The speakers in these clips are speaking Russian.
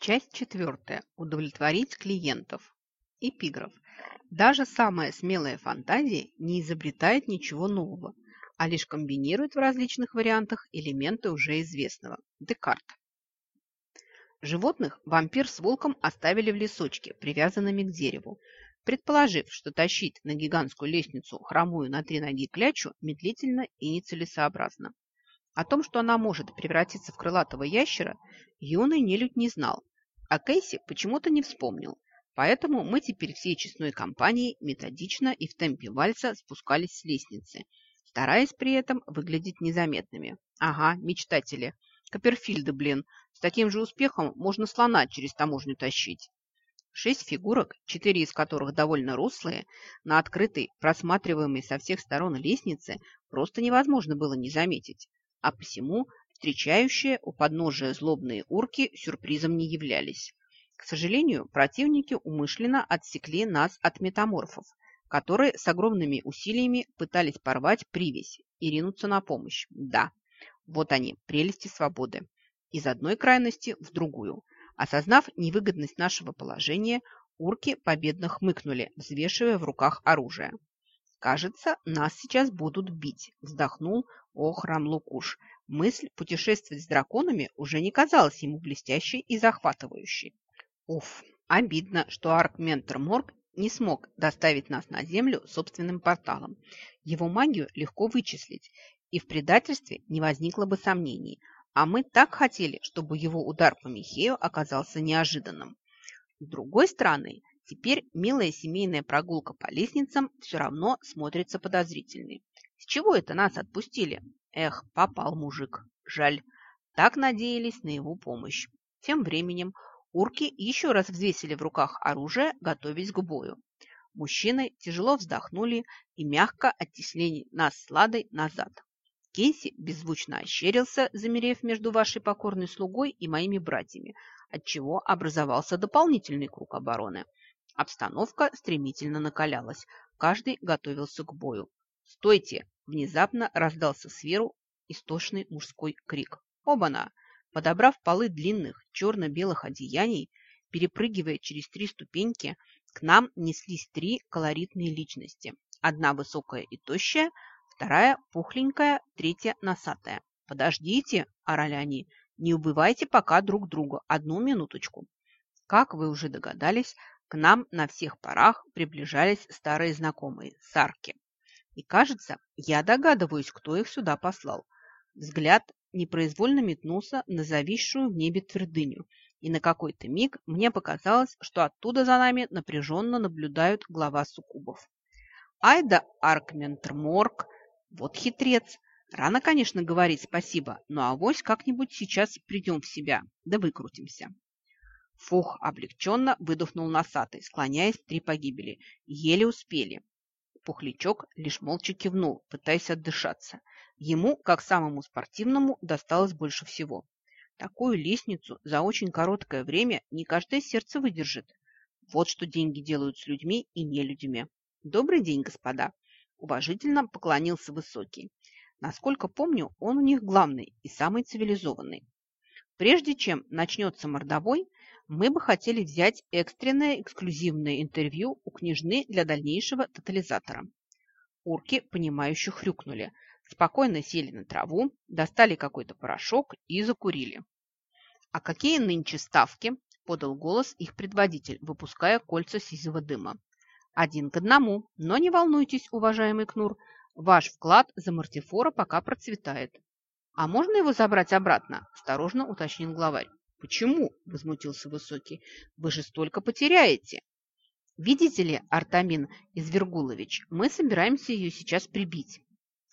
Часть четвертая. Удовлетворить клиентов. Эпиграф. Даже самая смелая фантазия не изобретает ничего нового, а лишь комбинирует в различных вариантах элементы уже известного. Декарт. Животных вампир с волком оставили в лесочке, привязанными к дереву, предположив, что тащить на гигантскую лестницу хромую на три ноги клячу медлительно и нецелесообразно. О том, что она может превратиться в крылатого ящера, юный нелюдь не знал, а Кейси почему-то не вспомнил. Поэтому мы теперь всей честной компанией методично и в темпе вальса спускались с лестницы, стараясь при этом выглядеть незаметными. Ага, мечтатели. Копперфильды, блин. С таким же успехом можно слона через таможню тащить. Шесть фигурок, четыре из которых довольно рослые, на открытой, просматриваемой со всех сторон лестнице просто невозможно было не заметить, а посему встречающие у подножия злобные урки сюрпризом не являлись. К сожалению, противники умышленно отсекли нас от метаморфов, которые с огромными усилиями пытались порвать привязь и ринуться на помощь. Да, вот они, прелести свободы. Из одной крайности в другую. Осознав невыгодность нашего положения, урки победно хмыкнули, взвешивая в руках оружие. «Кажется, нас сейчас будут бить», – вздохнул Охрам Лукуш, Мысль путешествовать с драконами уже не казалась ему блестящей и захватывающей. Уф, обидно, что Арк-ментор Морг не смог доставить нас на Землю собственным порталом. Его магию легко вычислить, и в предательстве не возникло бы сомнений. А мы так хотели, чтобы его удар по Михею оказался неожиданным. С другой стороны, теперь милая семейная прогулка по лестницам все равно смотрится подозрительной. С чего это нас отпустили? Эх, попал мужик. Жаль. Так надеялись на его помощь. Тем временем урки еще раз взвесили в руках оружие, готовясь к бою. Мужчины тяжело вздохнули и мягко оттеснили нас с Ладой назад. Кейси беззвучно ощерился, замерев между вашей покорной слугой и моими братьями, отчего образовался дополнительный круг обороны. Обстановка стремительно накалялась. Каждый готовился к бою. «Стойте!» – внезапно раздался сверху истошный мужской крик. «Оба-на!» Подобрав полы длинных черно-белых одеяний, перепрыгивая через три ступеньки, к нам неслись три колоритные личности. Одна высокая и тощая, вторая пухленькая, третья носатая. «Подождите!» – орали они. «Не убивайте пока друг друга. Одну минуточку». Как вы уже догадались, к нам на всех парах приближались старые знакомые – сарки. И, кажется, я догадываюсь, кто их сюда послал. Взгляд непроизвольно метнулся на зависшую в небе твердыню, и на какой-то миг мне показалось, что оттуда за нами напряженно наблюдают глава суккубов. Ай да Аркментерморг, вот хитрец. Рано, конечно, говорить спасибо, но авось как-нибудь сейчас придем в себя, да выкрутимся. Фух, облегченно выдохнул носатый, склоняясь три погибели. Еле успели. Пухлячок лишь молча кивнул, пытаясь отдышаться. Ему, как самому спортивному, досталось больше всего. Такую лестницу за очень короткое время не каждое сердце выдержит. Вот что деньги делают с людьми и нелюдями. Добрый день, господа. Уважительно поклонился Высокий. Насколько помню, он у них главный и самый цивилизованный. Прежде чем начнется мордовой, мы бы хотели взять экстренное эксклюзивное интервью у княжны для дальнейшего тотализатора. Урки, понимающе хрюкнули, спокойно сели на траву, достали какой-то порошок и закурили. «А какие нынче ставки?» – подал голос их предводитель, выпуская кольца сизого дыма. «Один к одному, но не волнуйтесь, уважаемый Кнур, ваш вклад за мартифора пока процветает». «А можно его забрать обратно?» – осторожно уточнил главарь. «Почему?» – возмутился Высокий. «Вы же столько потеряете!» «Видите ли, Артамин Извергулович, мы собираемся ее сейчас прибить».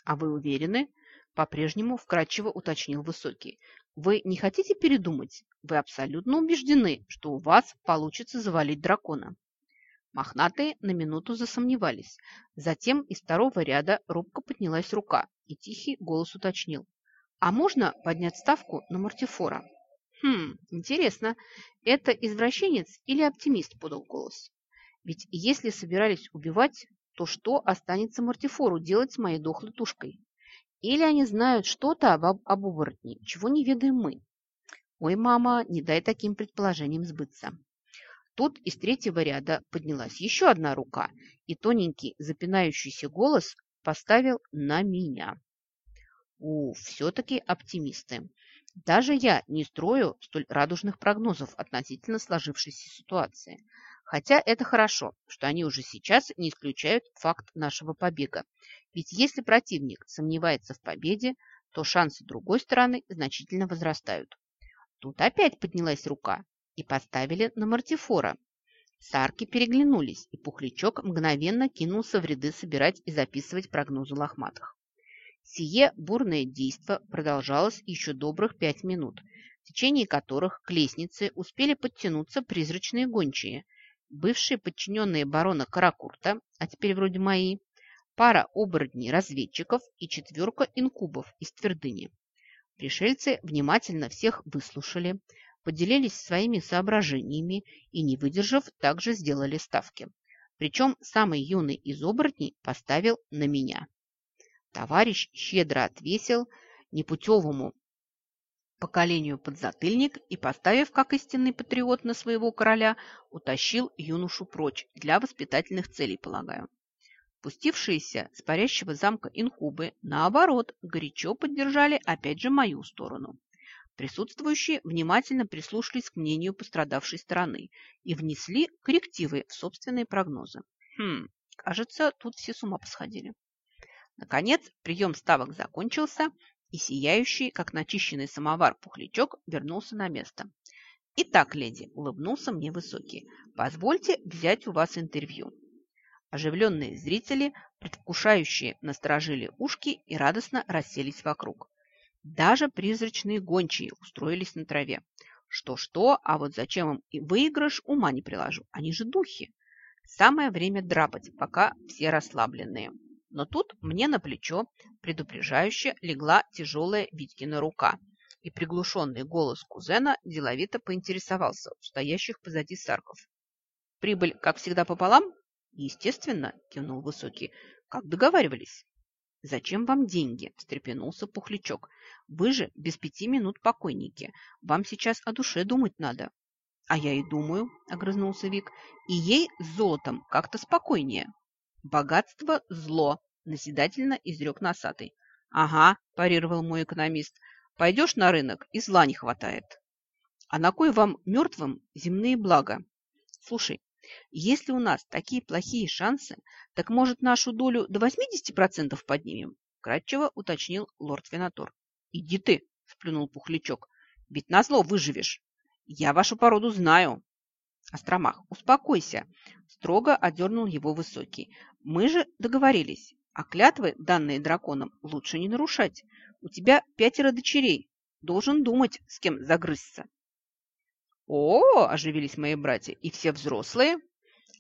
«А вы уверены?» – по-прежнему вкратчиво уточнил Высокий. «Вы не хотите передумать? Вы абсолютно убеждены, что у вас получится завалить дракона». Мохнатые на минуту засомневались. Затем из второго ряда робко поднялась рука, и тихий голос уточнил. «А можно поднять ставку на мартифора?» Хм, интересно, это извращенец или оптимист подал голос? Ведь если собирались убивать, то что останется Мартифору делать с моей дохлой тушкой? Или они знают что-то об, об оборотне, чего не ведаем мы? Ой, мама, не дай таким предположениям сбыться. Тут из третьего ряда поднялась еще одна рука, и тоненький запинающийся голос поставил на меня. У, все-таки оптимисты. Даже я не строю столь радужных прогнозов относительно сложившейся ситуации. Хотя это хорошо, что они уже сейчас не исключают факт нашего побега. Ведь если противник сомневается в победе, то шансы другой стороны значительно возрастают. Тут опять поднялась рука и поставили на мартифора. Сарки переглянулись, и Пухлячок мгновенно кинулся в ряды собирать и записывать прогнозы лохматых. Сие бурное действо продолжалось еще добрых пять минут, в течение которых к лестнице успели подтянуться призрачные гончие, бывшие подчиненные барона Каракурта, а теперь вроде мои, пара оборотней-разведчиков и четверка инкубов из твердыни. Пришельцы внимательно всех выслушали, поделились своими соображениями и, не выдержав, также сделали ставки. Причем самый юный из оборотней поставил на меня. Товарищ щедро отвесил непутевому поколению подзатыльник и, поставив как истинный патриот на своего короля, утащил юношу прочь для воспитательных целей, полагаю. Пустившиеся с парящего замка инкубы, наоборот, горячо поддержали опять же мою сторону. Присутствующие внимательно прислушались к мнению пострадавшей стороны и внесли коррективы в собственные прогнозы. Хм, кажется, тут все с ума посходили. Наконец, прием ставок закончился, и сияющий, как начищенный самовар, пухлячок вернулся на место. «Итак, леди», – улыбнулся мне высокий, – «позвольте взять у вас интервью». Оживленные зрители, предвкушающие, насторожили ушки и радостно расселись вокруг. Даже призрачные гончие устроились на траве. Что-что, а вот зачем им и выигрыш, ума не приложу. Они же духи. Самое время драпать, пока все расслабленные. Но тут мне на плечо предупреждающе легла тяжелая Витькина рука, и приглушенный голос кузена деловито поинтересовался у стоящих позади сарков. «Прибыль, как всегда, пополам?» «Естественно», – кивнул Высокий, – «как договаривались». «Зачем вам деньги?» – встрепенулся Пухлячок. «Вы же без пяти минут покойники. Вам сейчас о душе думать надо». «А я и думаю», – огрызнулся Вик, – «и ей с золотом как-то спокойнее». «Богатство – зло», – назидательно изрек носатый. «Ага», – парировал мой экономист, – «пойдешь на рынок, и зла не хватает». «А на кой вам мертвым земные блага? Слушай, если у нас такие плохие шансы, так, может, нашу долю до 80% поднимем?» – кратчево уточнил лорд Винатор. «Иди ты!» – сплюнул Пухлячок. «Ведь назло выживешь. Я вашу породу знаю. Остромах, успокойся, строго одернул его Высокий. Мы же договорились, а клятвы, данные драконом, лучше не нарушать. У тебя пятеро дочерей. Должен думать, с кем загрызться. О, оживились мои братья, и все взрослые.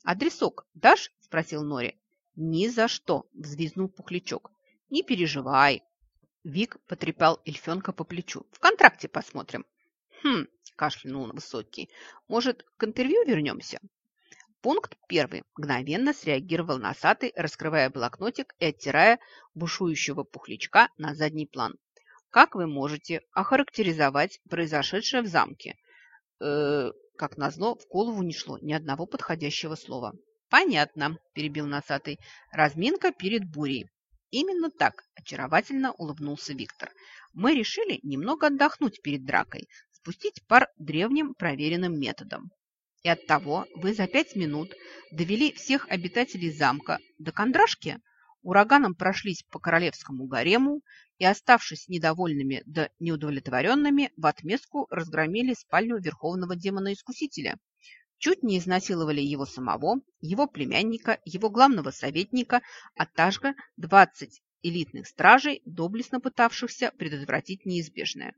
Адресок дашь? Спросил Нори. Ни за что, взвизнул Пухлячок. Не переживай. Вик потрепал эльфенка по плечу. В контракте посмотрим. Хм, кашлянул Высокий. Может, к интервью вернемся? Пункт первый. Мгновенно среагировал носатый, раскрывая блокнотик и оттирая бушующего пухлячка на задний план. Как вы можете охарактеризовать произошедшее в замке? Э, как назло, в голову не шло ни одного подходящего слова. «Понятно», – перебил носатый. «Разминка перед бурей». Именно так очаровательно улыбнулся Виктор. Мы решили немного отдохнуть перед дракой, спустить пар древним проверенным методом. И оттого вы за пять минут довели всех обитателей замка до кондрашки, ураганом прошлись по королевскому гарему и, оставшись недовольными да неудовлетворенными, в отместку разгромили спальню верховного демона-искусителя. Чуть не изнасиловали его самого, его племянника, его главного советника, а также 20 элитных стражей, доблестно пытавшихся предотвратить неизбежное.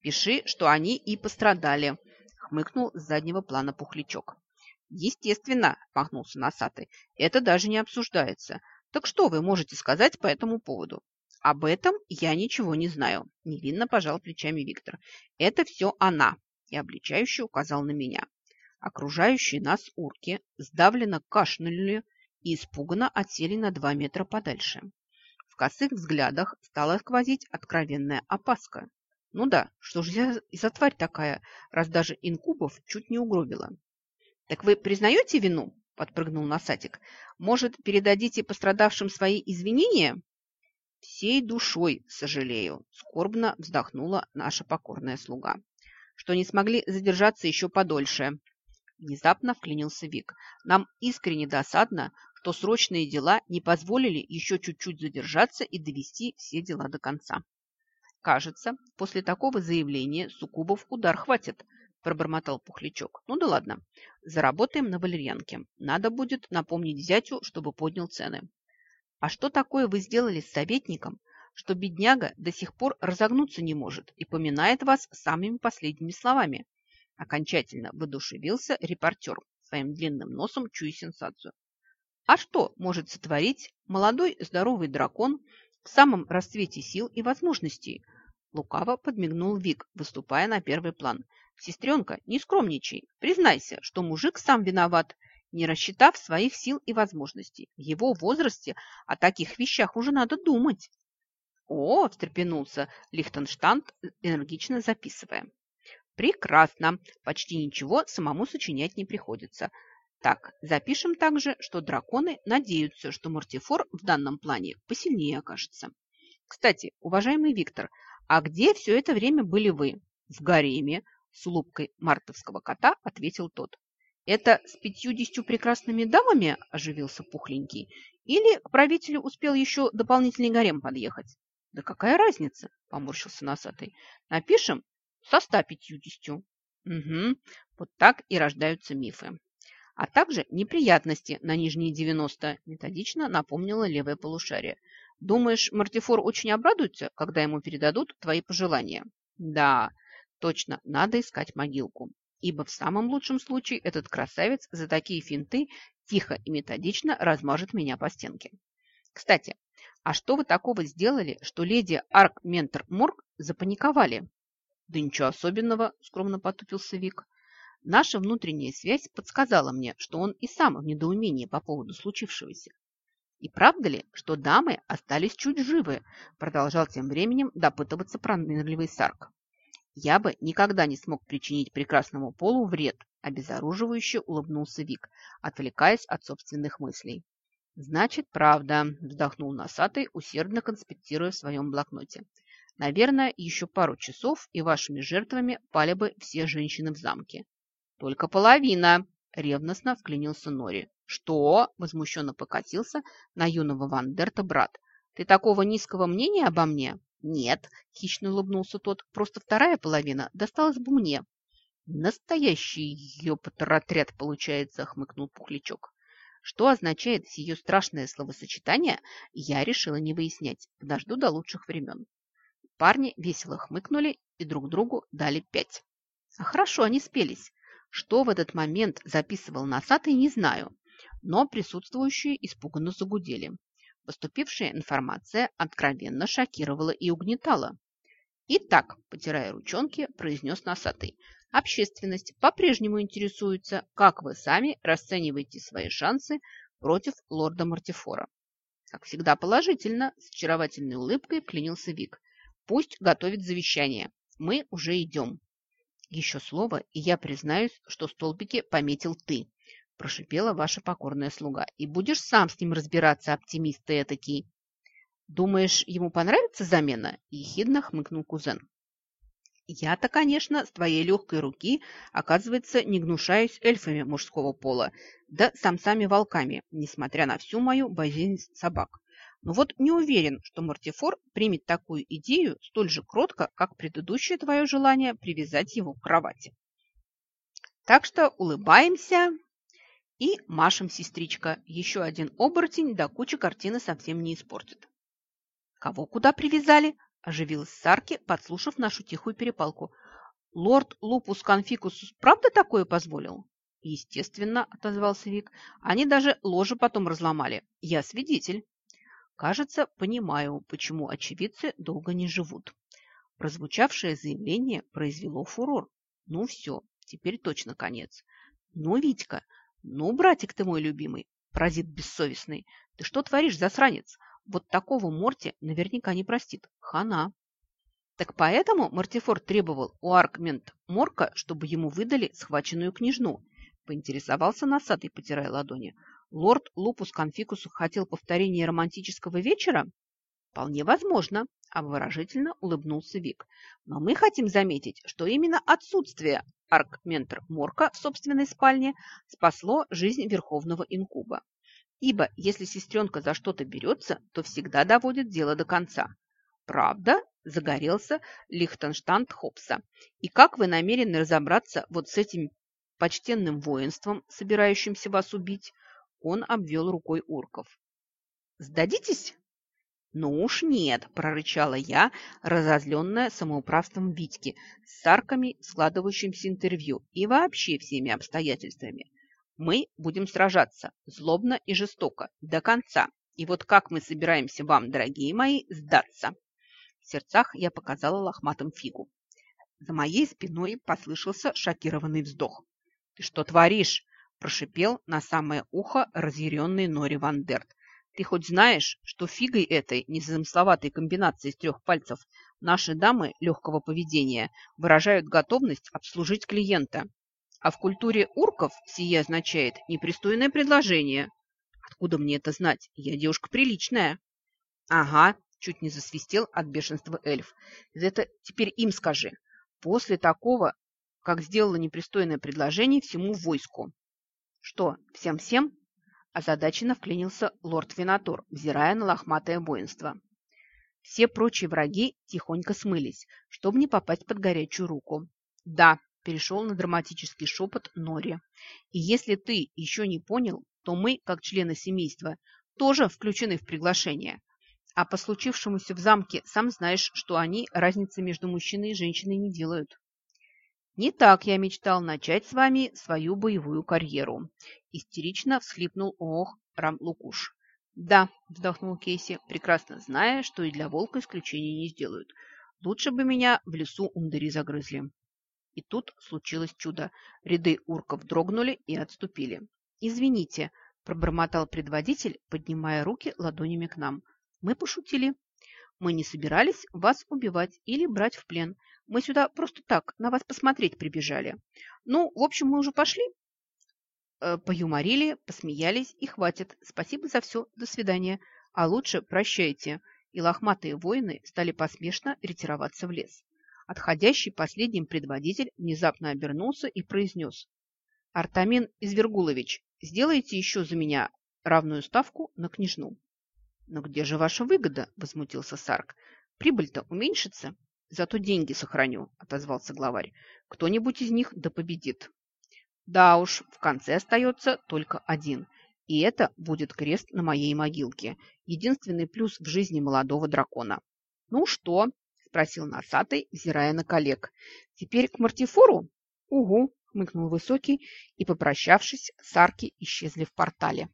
Пиши, что они и пострадали, хмыкнул с заднего плана пухлячок. Естественно, махнулся носатый, это даже не обсуждается. Так что вы можете сказать по этому поводу? Об этом я ничего не знаю, невинно пожал плечами Виктор. Это все она, и обличающе указал на меня. Окружающие нас урки сдавленно кашляли и испуганно отсели на два метра подальше. В косых взглядах стала сквозить откровенная опаска. Ну да, что же я за тварь такая, раз даже инкубов чуть не угробила. Так вы признаете вину? Подпрыгнул Носатик. Может, передадите пострадавшим свои извинения? Всей душой сожалею, скорбно вздохнула наша покорная слуга, что не смогли задержаться еще подольше. Внезапно вклинился Вик. Нам искренне досадно, что срочные дела не позволили еще чуть-чуть задержаться и довести все дела до конца. Кажется, после такого заявления суккубов удар хватит, пробормотал Пухлячок. Ну да ладно, заработаем на валерьянке. Надо будет напомнить зятю, чтобы поднял цены. А что такое вы сделали с советником, что бедняга до сих пор разогнуться не может и поминает вас самыми последними словами? Окончательно воодушевился репортер, своим длинным носом чуя сенсацию. А что может сотворить молодой здоровый дракон в самом расцвете сил и возможностей? Лукаво подмигнул Вик, выступая на первый план. Сестренка, не скромничай. Признайся, что мужик сам виноват, не рассчитав своих сил и возможностей. В его возрасте о таких вещах уже надо думать. О, встрепенулся Лихтенштадт, энергично записывая. Прекрасно. Почти ничего самому сочинять не приходится. Так, запишем также, что драконы надеются, что Мортифор в данном плане посильнее окажется. Кстати, уважаемый Виктор, а где все это время были вы? В гареме, с улыбкой мартовского кота ответил тот. Это с пятьюдесятью прекрасными дамами оживился пухленький? Или к правителю успел еще дополнительный гарем подъехать? Да какая разница, поморщился носатый. Напишем со ста пятьюдесятью. Угу, вот так и рождаются мифы а также неприятности на нижние 90, методично напомнила левое полушарие. Думаешь, Мартифор очень обрадуется, когда ему передадут твои пожелания? Да, точно, надо искать могилку. Ибо в самом лучшем случае этот красавец за такие финты тихо и методично размажет меня по стенке. Кстати, а что вы такого сделали, что леди Арк Ментор Морг запаниковали? Да ничего особенного, скромно потупился Вик. Наша внутренняя связь подсказала мне, что он и сам в недоумении по поводу случившегося. «И правда ли, что дамы остались чуть живы?» продолжал тем временем допытываться пронырливый Сарк. «Я бы никогда не смог причинить прекрасному полу вред», обезоруживающе улыбнулся Вик, отвлекаясь от собственных мыслей. «Значит, правда», – вздохнул носатый, усердно конспектируя в своем блокноте. «Наверное, еще пару часов, и вашими жертвами пали бы все женщины в замке. «Только половина!» – ревностно вклинился Нори. «Что?» – возмущенно покатился на юного Вандерта брат. «Ты такого низкого мнения обо мне?» «Нет», – хищно улыбнулся тот, – «просто вторая половина досталась бы мне». «Настоящий ёпотротряд получается», – хмыкнул Пухлячок. Что означает сие страшное словосочетание, я решила не выяснять. Подожду до лучших времен. Парни весело хмыкнули и друг другу дали пять. А хорошо они спелись. Что в этот момент записывал носатый, не знаю, но присутствующие испуганно загудели. Поступившая информация откровенно шокировала и угнетала. «Итак», – потирая ручонки, произнес носатый, «общественность по-прежнему интересуется, как вы сами расцениваете свои шансы против лорда Мартифора». Как всегда положительно, с очаровательной улыбкой вклинился Вик. «Пусть готовит завещание. Мы уже идем». «Еще слово, и я признаюсь, что столбики пометил ты», прошипела ваша покорная слуга. «И будешь сам с ним разбираться, оптимист ты этакий». «Думаешь, ему понравится замена?» – ехидно хмыкнул кузен. «Я-то, конечно, с твоей легкой руки, оказывается, не гнушаюсь эльфами мужского пола, да самцами-волками, несмотря на всю мою боязнь собак. Но вот не уверен, что Мортифор примет такую идею столь же кротко, как предыдущее твое желание привязать его к кровати. Так что улыбаемся и машем, сестричка. Еще один оборотень до кучи картины совсем не испортит. Кого куда привязали? Оживилась Сарки, подслушав нашу тихую перепалку. Лорд Лупус Конфикус правда такое позволил? Естественно, отозвался Вик. Они даже ложе потом разломали. Я свидетель. Кажется, понимаю, почему очевидцы долго не живут. Прозвучавшее заявление произвело фурор. Ну все, теперь точно конец. Ну, Витька, ну, братик ты мой любимый, паразит бессовестный, ты что творишь, засранец? Вот такого Морти наверняка не простит. Хана. Так поэтому Мартифор требовал у Аркмент Морка, чтобы ему выдали схваченную княжну, поинтересовался носатый, потирая ладони. Лорд Лупус Конфикус хотел повторения романтического вечера? Вполне возможно, обворожительно улыбнулся Вик. Но мы хотим заметить, что именно отсутствие Аркментр Морка в собственной спальне спасло жизнь Верховного Инкуба. Ибо если сестренка за что-то берется, то всегда доводит дело до конца. Правда, загорелся Лихтенштадт Хопса. И как вы намерены разобраться вот с этим почтенным воинством, собирающимся вас убить? Он обвел рукой урков. «Сдадитесь?» «Ну уж нет», – прорычала я, разозленная самоуправством Витьки, с сарками, складывающимся интервью и вообще всеми обстоятельствами. «Мы будем сражаться злобно и жестоко, до конца. И вот как мы собираемся вам, дорогие мои, сдаться?» В сердцах я показала лохматым фигу. За моей спиной послышался шокированный вздох. «Ты что творишь?» – прошипел на самое ухо разъяренный Нори Вандерт. «Ты хоть знаешь, что фигой этой незамысловатой комбинации из трех пальцев наши дамы легкого поведения выражают готовность обслужить клиента? А в культуре урков сие означает непристойное предложение. Откуда мне это знать? Я девушка приличная». «Ага», – чуть не засвистел от бешенства эльф. «Это теперь им скажи. После такого, как сделала непристойное предложение всему войску. «Что, всем-всем?» Озадаченно вклинился лорд Винатор, взирая на лохматое воинство. Все прочие враги тихонько смылись, чтобы не попасть под горячую руку. «Да», – перешел на драматический шепот Нори. «И если ты еще не понял, то мы, как члены семейства, тоже включены в приглашение. А по случившемуся в замке сам знаешь, что они разницы между мужчиной и женщиной не делают». Не так я мечтал начать с вами свою боевую карьеру. Истерично всхлипнул ох Рам Лукуш. Да, вздохнул Кейси, прекрасно зная, что и для волка исключения не сделают. Лучше бы меня в лесу умдари загрызли. И тут случилось чудо. Ряды урков дрогнули и отступили. «Извините», – пробормотал предводитель, поднимая руки ладонями к нам. «Мы пошутили. Мы не собирались вас убивать или брать в плен. Мы сюда просто так, на вас посмотреть прибежали. Ну, в общем, мы уже пошли. Э, поюморили, посмеялись и хватит. Спасибо за все. До свидания. А лучше прощайте. И лохматые воины стали посмешно ретироваться в лес. Отходящий последним предводитель внезапно обернулся и произнес. «Артамин Извергулович, сделайте еще за меня равную ставку на княжну». «Но где же ваша выгода?» – возмутился Сарк. «Прибыль-то уменьшится». Зато деньги сохраню, отозвался главарь. Кто-нибудь из них да победит. Да уж, в конце остается только один. И это будет крест на моей могилке. Единственный плюс в жизни молодого дракона. Ну что? Спросил носатый, взирая на коллег. Теперь к Мартифору? Угу, хмыкнул высокий, и, попрощавшись, сарки исчезли в портале.